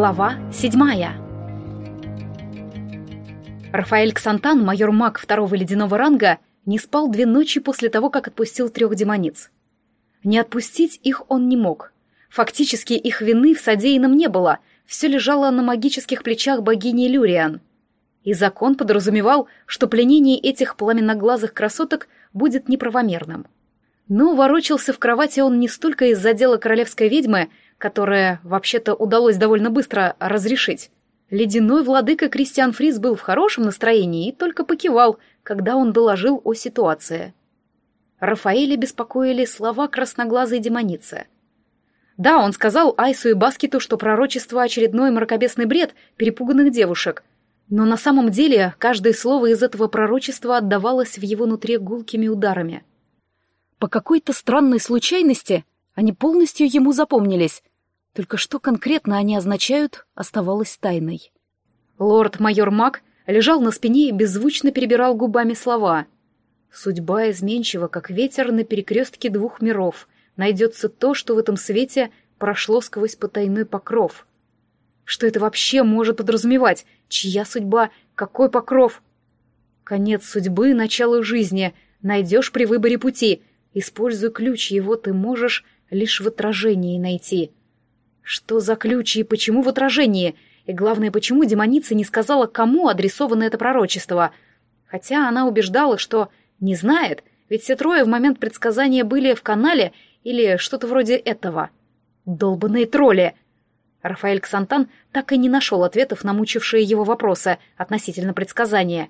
Глава седьмая. Рафаэль Ксантан, майор маг второго ледяного ранга, не спал две ночи после того, как отпустил трех демониц. Не отпустить их он не мог. Фактически их вины в содеянном не было, все лежало на магических плечах богини Люриан. И закон подразумевал, что пленение этих пламенноглазых красоток будет неправомерным. Но ворочался в кровати он не столько из-за дела королевской ведьмы, которое, вообще-то, удалось довольно быстро разрешить. Ледяной владыка Кристиан Фрис был в хорошем настроении и только покивал, когда он доложил о ситуации. Рафаэля беспокоили слова красноглазой демоницы. Да, он сказал Айсу и Баскету, что пророчество — очередной мракобесный бред перепуганных девушек, но на самом деле каждое слово из этого пророчества отдавалось в его нутре гулкими ударами. По какой-то странной случайности они полностью ему запомнились, только что конкретно они означают, оставалось тайной. Лорд-майор Мак лежал на спине и беззвучно перебирал губами слова. «Судьба изменчива, как ветер на перекрестке двух миров. Найдется то, что в этом свете прошло сквозь потайной покров». Что это вообще может подразумевать? Чья судьба? Какой покров? Конец судьбы, начало жизни. Найдешь при выборе пути. Используй ключ, его ты можешь лишь в отражении найти. Что за ключи и почему в отражении? И главное, почему демоница не сказала, кому адресовано это пророчество? Хотя она убеждала, что не знает, ведь все трое в момент предсказания были в канале или что-то вроде этого. Долбаные тролли! Рафаэль Ксантан так и не нашел ответов на мучившие его вопросы относительно предсказания.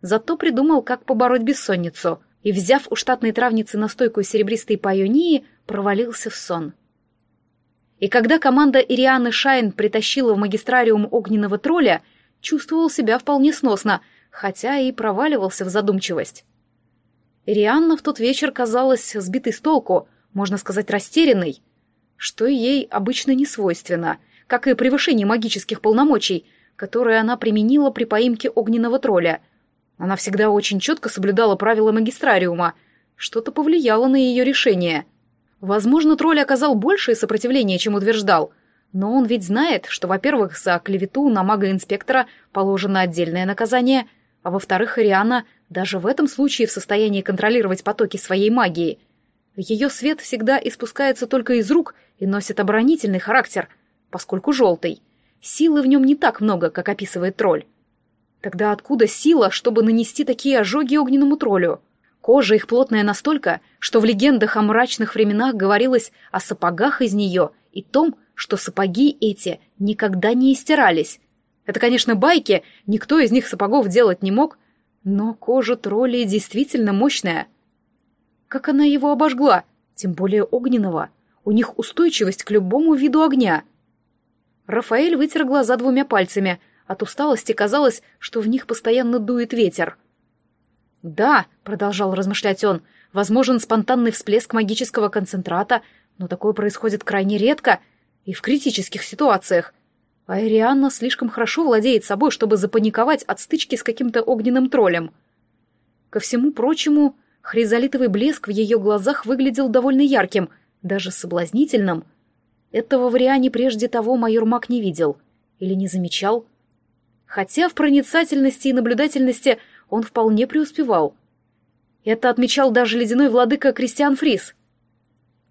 Зато придумал, как побороть бессонницу, и, взяв у штатной травницы настойку серебристой паюнии, провалился в сон. И когда команда Ирианы Шайн притащила в магистрариум огненного тролля, чувствовал себя вполне сносно, хотя и проваливался в задумчивость. Ирианна в тот вечер казалась сбитой с толку, можно сказать, растерянной, что ей обычно не свойственно, как и превышение магических полномочий, которые она применила при поимке огненного тролля. Она всегда очень четко соблюдала правила магистрариума, что-то повлияло на ее решение — Возможно, тролль оказал большее сопротивление, чем утверждал. Но он ведь знает, что, во-первых, за клевету на мага-инспектора положено отдельное наказание, а во-вторых, Ириана даже в этом случае в состоянии контролировать потоки своей магии. Ее свет всегда испускается только из рук и носит оборонительный характер, поскольку желтый. Силы в нем не так много, как описывает тролль. Тогда откуда сила, чтобы нанести такие ожоги огненному троллю? Кожа их плотная настолько, что в легендах о мрачных временах говорилось о сапогах из нее и том, что сапоги эти никогда не истирались. Это, конечно, байки, никто из них сапогов делать не мог, но кожа троллей действительно мощная. Как она его обожгла, тем более огненного. У них устойчивость к любому виду огня. Рафаэль вытер глаза двумя пальцами. От усталости казалось, что в них постоянно дует ветер. «Да», — продолжал размышлять он, — «возможен спонтанный всплеск магического концентрата, но такое происходит крайне редко и в критических ситуациях. А Ирианна слишком хорошо владеет собой, чтобы запаниковать от стычки с каким-то огненным троллем. Ко всему прочему, хризолитовый блеск в ее глазах выглядел довольно ярким, даже соблазнительным. Этого в Риане прежде того майор Мак не видел или не замечал. Хотя в проницательности и наблюдательности — он вполне преуспевал. Это отмечал даже ледяной владыка Кристиан Фрис.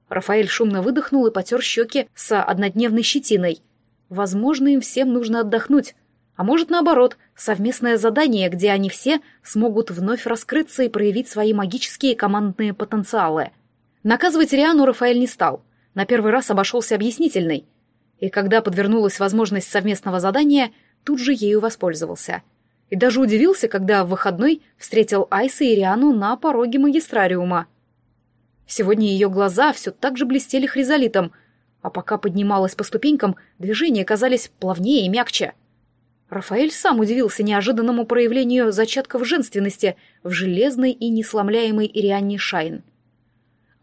Рафаэль шумно выдохнул и потер щеки с однодневной щетиной. Возможно, им всем нужно отдохнуть, а может, наоборот, совместное задание, где они все смогут вновь раскрыться и проявить свои магические командные потенциалы. Наказывать Риану Рафаэль не стал. На первый раз обошелся объяснительной. И когда подвернулась возможность совместного задания, тут же ею воспользовался — и даже удивился, когда в выходной встретил Айса и Риану на пороге магистрариума. Сегодня ее глаза все так же блестели хризолитом, а пока поднималась по ступенькам, движения казались плавнее и мягче. Рафаэль сам удивился неожиданному проявлению зачатков женственности в железной и несломляемой Ирианне Шайн.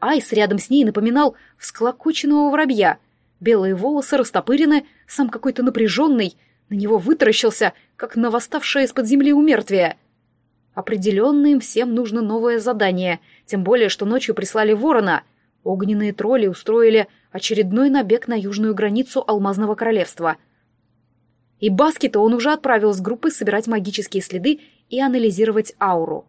Айс рядом с ней напоминал всклокоченного воробья. Белые волосы растопырены, сам какой-то напряженный — на него вытаращился, как на восставшее из-под земли умертвие. Определенно им всем нужно новое задание, тем более, что ночью прислали ворона. Огненные тролли устроили очередной набег на южную границу Алмазного Королевства. И Баскета он уже отправил с группой собирать магические следы и анализировать ауру.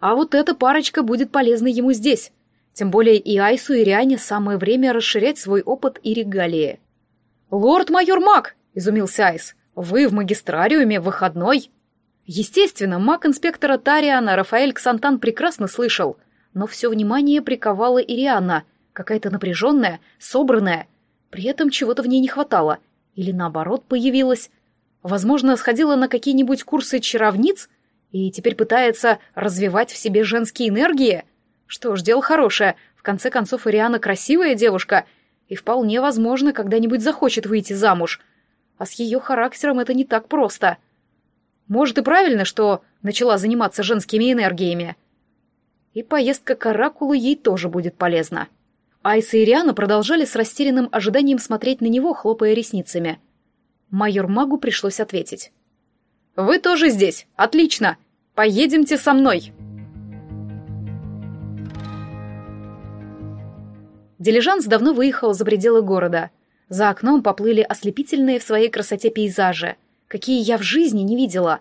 А вот эта парочка будет полезна ему здесь. Тем более и Айсу, и Риане самое время расширять свой опыт и регалии. «Лорд-майор Мак!» — изумился Айс. «Вы в магистрариуме в выходной?» Естественно, маг инспектора Тариана Рафаэль Ксантан прекрасно слышал, но все внимание приковала Ириана, какая-то напряженная, собранная. При этом чего-то в ней не хватало. Или наоборот появилась. Возможно, сходила на какие-нибудь курсы чаровниц и теперь пытается развивать в себе женские энергии. Что ж, дело хорошее. В конце концов, Ириана красивая девушка и вполне возможно когда-нибудь захочет выйти замуж. А с ее характером это не так просто. Может и правильно, что начала заниматься женскими энергиями. И поездка к Оракулу ей тоже будет полезна. Айса и Риана продолжали с растерянным ожиданием смотреть на него, хлопая ресницами. Майор Магу пришлось ответить. «Вы тоже здесь? Отлично! Поедемте со мной!» Дилижанс давно выехал за пределы города. За окном поплыли ослепительные в своей красоте пейзажи, какие я в жизни не видела.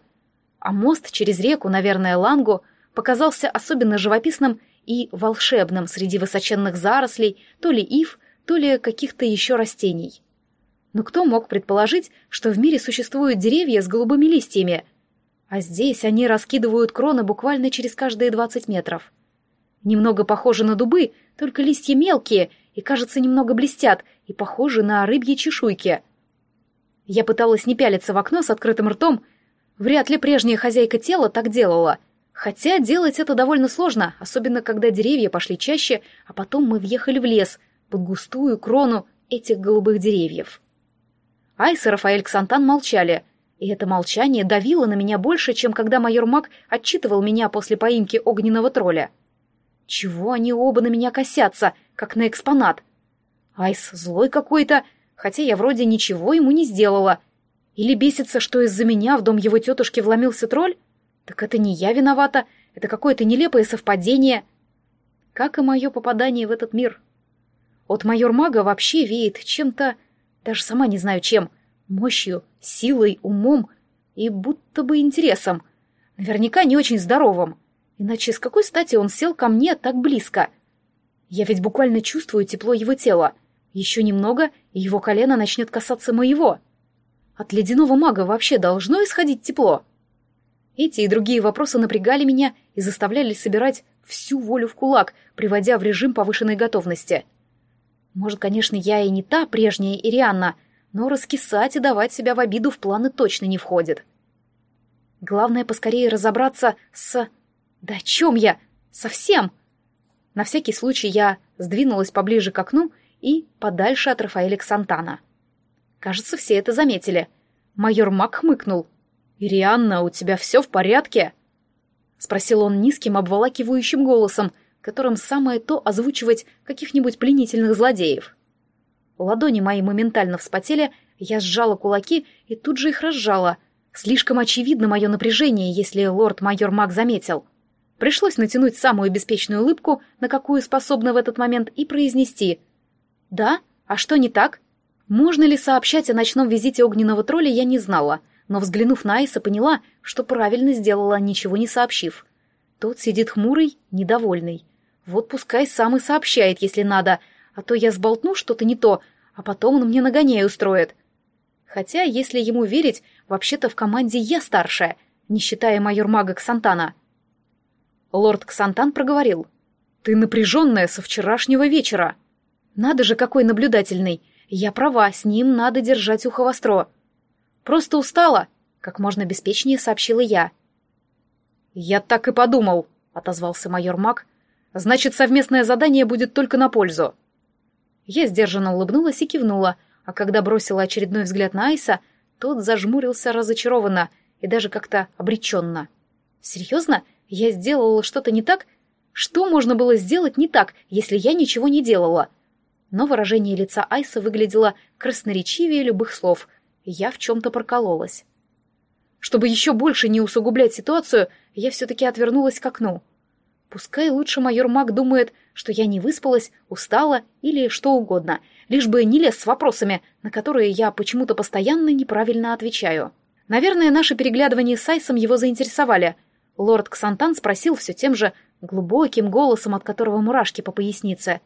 А мост через реку, наверное, Лангу, показался особенно живописным и волшебным среди высоченных зарослей, то ли ив, то ли каких-то еще растений. Но кто мог предположить, что в мире существуют деревья с голубыми листьями, а здесь они раскидывают кроны буквально через каждые двадцать метров. Немного похожи на дубы, только листья мелкие и, кажется, немного блестят и похожи на рыбьи чешуйки. Я пыталась не пялиться в окно с открытым ртом. Вряд ли прежняя хозяйка тела так делала — Хотя делать это довольно сложно, особенно когда деревья пошли чаще, а потом мы въехали в лес, под густую крону этих голубых деревьев. Айс и Рафаэль Ксантан молчали, и это молчание давило на меня больше, чем когда майор Мак отчитывал меня после поимки огненного тролля. Чего они оба на меня косятся, как на экспонат? Айс злой какой-то, хотя я вроде ничего ему не сделала. Или бесится, что из-за меня в дом его тетушки вломился тролль? Так это не я виновата, это какое-то нелепое совпадение. Как и мое попадание в этот мир. От майор-мага вообще веет чем-то, даже сама не знаю чем, мощью, силой, умом и будто бы интересом. Наверняка не очень здоровым. Иначе с какой стати он сел ко мне так близко? Я ведь буквально чувствую тепло его тела. Еще немного, и его колено начнет касаться моего. От ледяного мага вообще должно исходить тепло. Эти и другие вопросы напрягали меня и заставляли собирать всю волю в кулак, приводя в режим повышенной готовности. Может, конечно, я и не та прежняя Ирианна, но раскисать и давать себя в обиду в планы точно не входит. Главное поскорее разобраться с... Да о чем я? Совсем! На всякий случай я сдвинулась поближе к окну и подальше от Рафаэля Ксантана. Кажется, все это заметили. Майор Мак хмыкнул — «Ирианна, у тебя все в порядке?» — спросил он низким, обволакивающим голосом, которым самое то озвучивать каких-нибудь пленительных злодеев. Ладони мои моментально вспотели, я сжала кулаки и тут же их разжала. Слишком очевидно мое напряжение, если лорд-майор Мак заметил. Пришлось натянуть самую беспечную улыбку, на какую способна в этот момент, и произнести «Да? А что не так?» Можно ли сообщать о ночном визите огненного тролля, я не знала — но, взглянув на Айса, поняла, что правильно сделала, ничего не сообщив. Тот сидит хмурый, недовольный. Вот пускай сам и сообщает, если надо, а то я сболтну что-то не то, а потом он мне нагоняй устроит. Хотя, если ему верить, вообще-то в команде я старшая, не считая майор-мага Ксантана. Лорд Ксантан проговорил. «Ты напряженная со вчерашнего вечера». «Надо же, какой наблюдательный. Я права, с ним надо держать ухо востро». Просто устала», — как можно беспечнее сообщила я. «Я так и подумал», — отозвался майор Мак. «Значит, совместное задание будет только на пользу». Я сдержанно улыбнулась и кивнула, а когда бросила очередной взгляд на Айса, тот зажмурился разочарованно и даже как-то обреченно. «Серьезно? Я сделала что-то не так? Что можно было сделать не так, если я ничего не делала?» Но выражение лица Айса выглядело красноречивее любых слов — я в чем-то прокололась. Чтобы еще больше не усугублять ситуацию, я все-таки отвернулась к окну. Пускай лучше майор Мак думает, что я не выспалась, устала или что угодно, лишь бы не лез с вопросами, на которые я почему-то постоянно неправильно отвечаю. Наверное, наши переглядывания с Айсом его заинтересовали. Лорд Ксантан спросил все тем же глубоким голосом, от которого мурашки по пояснице.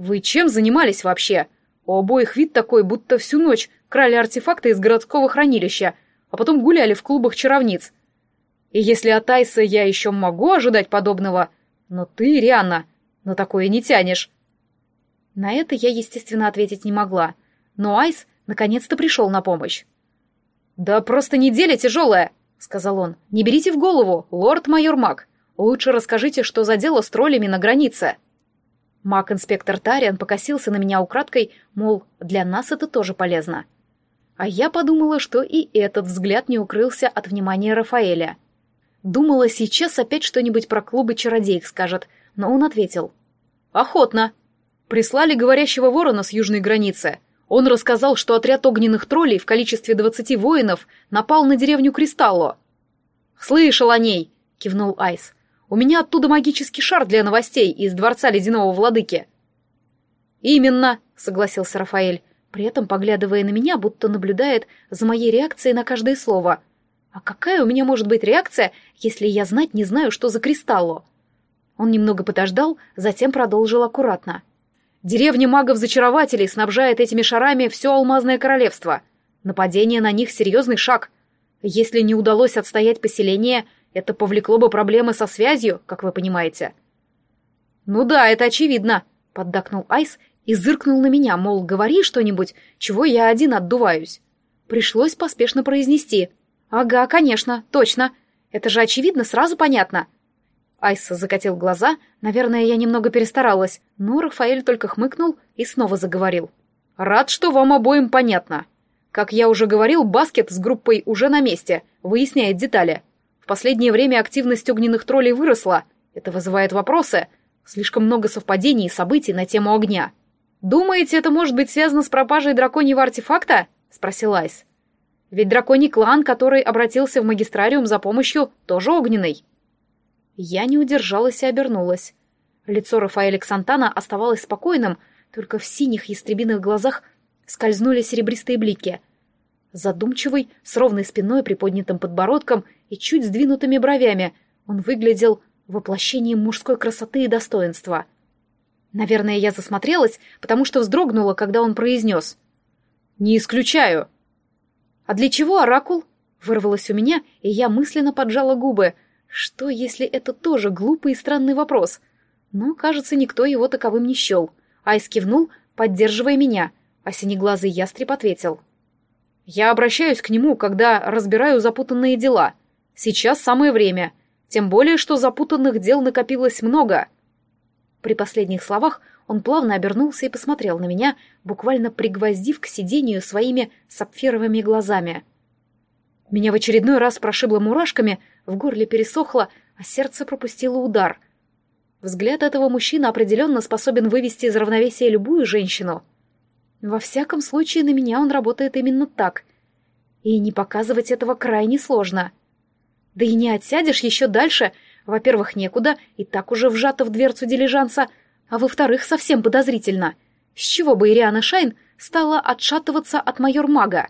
«Вы чем занимались вообще? У обоих вид такой, будто всю ночь крали артефакты из городского хранилища, а потом гуляли в клубах чаровниц. И если от Айса я еще могу ожидать подобного, но ты, Рианна, на такое не тянешь». На это я, естественно, ответить не могла, но Айс наконец-то пришел на помощь. «Да просто неделя тяжелая», — сказал он. «Не берите в голову, лорд-майор Мак. Лучше расскажите, что за дело с троллями на границе». Маг-инспектор Тариан покосился на меня украдкой, мол, для нас это тоже полезно. А я подумала, что и этот взгляд не укрылся от внимания Рафаэля. Думала, сейчас опять что-нибудь про клубы чародеек скажет, но он ответил. «Охотно. Прислали говорящего ворона с южной границы. Он рассказал, что отряд огненных троллей в количестве двадцати воинов напал на деревню Кристалло. «Слышал о ней!» — кивнул Айс. «У меня оттуда магический шар для новостей из Дворца Ледяного Владыки». «Именно!» — согласился Рафаэль, при этом поглядывая на меня, будто наблюдает за моей реакцией на каждое слово. «А какая у меня может быть реакция, если я знать не знаю, что за Кристалло?» Он немного подождал, затем продолжил аккуратно. Деревня магов-зачарователей снабжает этими шарами все алмазное королевство. Нападение на них — серьезный шаг. Если не удалось отстоять поселение, это повлекло бы проблемы со связью, как вы понимаете. «Ну да, это очевидно», — поддакнул Айс и зыркнул на меня, мол, говори что-нибудь, чего я один отдуваюсь. Пришлось поспешно произнести. «Ага, конечно, точно. Это же очевидно, сразу понятно». Айс закатил глаза, наверное, я немного перестаралась, но Рафаэль только хмыкнул и снова заговорил. «Рад, что вам обоим понятно. Как я уже говорил, Баскет с группой уже на месте, выясняет детали. Последнее время активность огненных троллей выросла. Это вызывает вопросы. Слишком много совпадений и событий на тему огня. «Думаете, это может быть связано с пропажей драконьего артефакта?» — спросил Айс. «Ведь драконий клан, который обратился в магистрариум за помощью, тоже огненный». Я не удержалась и обернулась. Лицо Рафаэля Ксантана оставалось спокойным, только в синих ястребиных глазах скользнули серебристые блики. Задумчивый, с ровной спиной, приподнятым подбородком и чуть сдвинутыми бровями, он выглядел воплощением мужской красоты и достоинства. Наверное, я засмотрелась, потому что вздрогнула, когда он произнес. «Не исключаю». «А для чего оракул?» — вырвалось у меня, и я мысленно поджала губы — что, если это тоже глупый и странный вопрос? Но, кажется, никто его таковым не счел. Айс кивнул, поддерживая меня, а синеглазый ястреб ответил. «Я обращаюсь к нему, когда разбираю запутанные дела. Сейчас самое время. Тем более, что запутанных дел накопилось много». При последних словах он плавно обернулся и посмотрел на меня, буквально пригвоздив к сидению своими сапфировыми глазами. Меня в очередной раз прошибло мурашками, в горле пересохло, а сердце пропустило удар. Взгляд этого мужчины определенно способен вывести из равновесия любую женщину. Во всяком случае, на меня он работает именно так. И не показывать этого крайне сложно. Да и не отсядешь еще дальше. Во-первых, некуда, и так уже вжато в дверцу дилижанса, а во-вторых, совсем подозрительно. С чего бы Ириана Шайн стала отшатываться от майор-мага?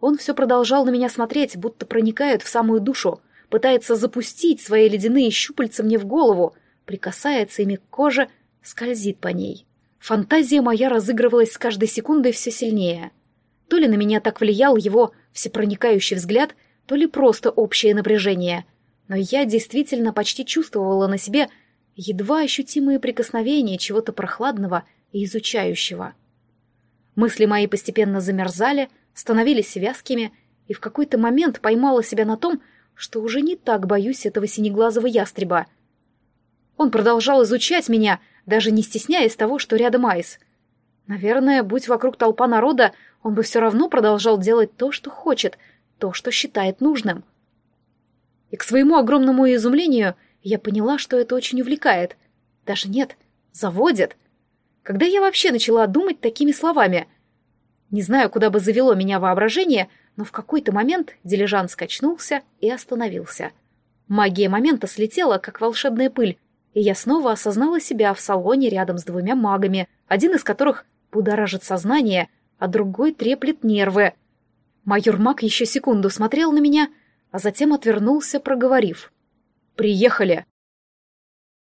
Он все продолжал на меня смотреть, будто проникает в самую душу, пытается запустить свои ледяные щупальца мне в голову, прикасается ими к коже, скользит по ней. Фантазия моя разыгрывалась с каждой секундой все сильнее. То ли на меня так влиял его всепроникающий взгляд, то ли просто общее напряжение. Но я действительно почти чувствовала на себе едва ощутимые прикосновения чего-то прохладного и изучающего. Мысли мои постепенно замерзали, становились вязкими, и в какой-то момент поймала себя на том, что уже не так боюсь этого синеглазого ястреба. Он продолжал изучать меня, даже не стесняясь того, что рядом Айс. Наверное, будь вокруг толпа народа, он бы все равно продолжал делать то, что хочет, то, что считает нужным. И к своему огромному изумлению я поняла, что это очень увлекает. Даже нет, заводит. Когда я вообще начала думать такими словами — не знаю, куда бы завело меня воображение, но в какой-то момент дилижанс скачнулся и остановился. Магия момента слетела, как волшебная пыль, и я снова осознала себя в салоне рядом с двумя магами, один из которых будоражит сознание, а другой треплет нервы. Майор маг еще секунду смотрел на меня, а затем отвернулся, проговорив. «Приехали!»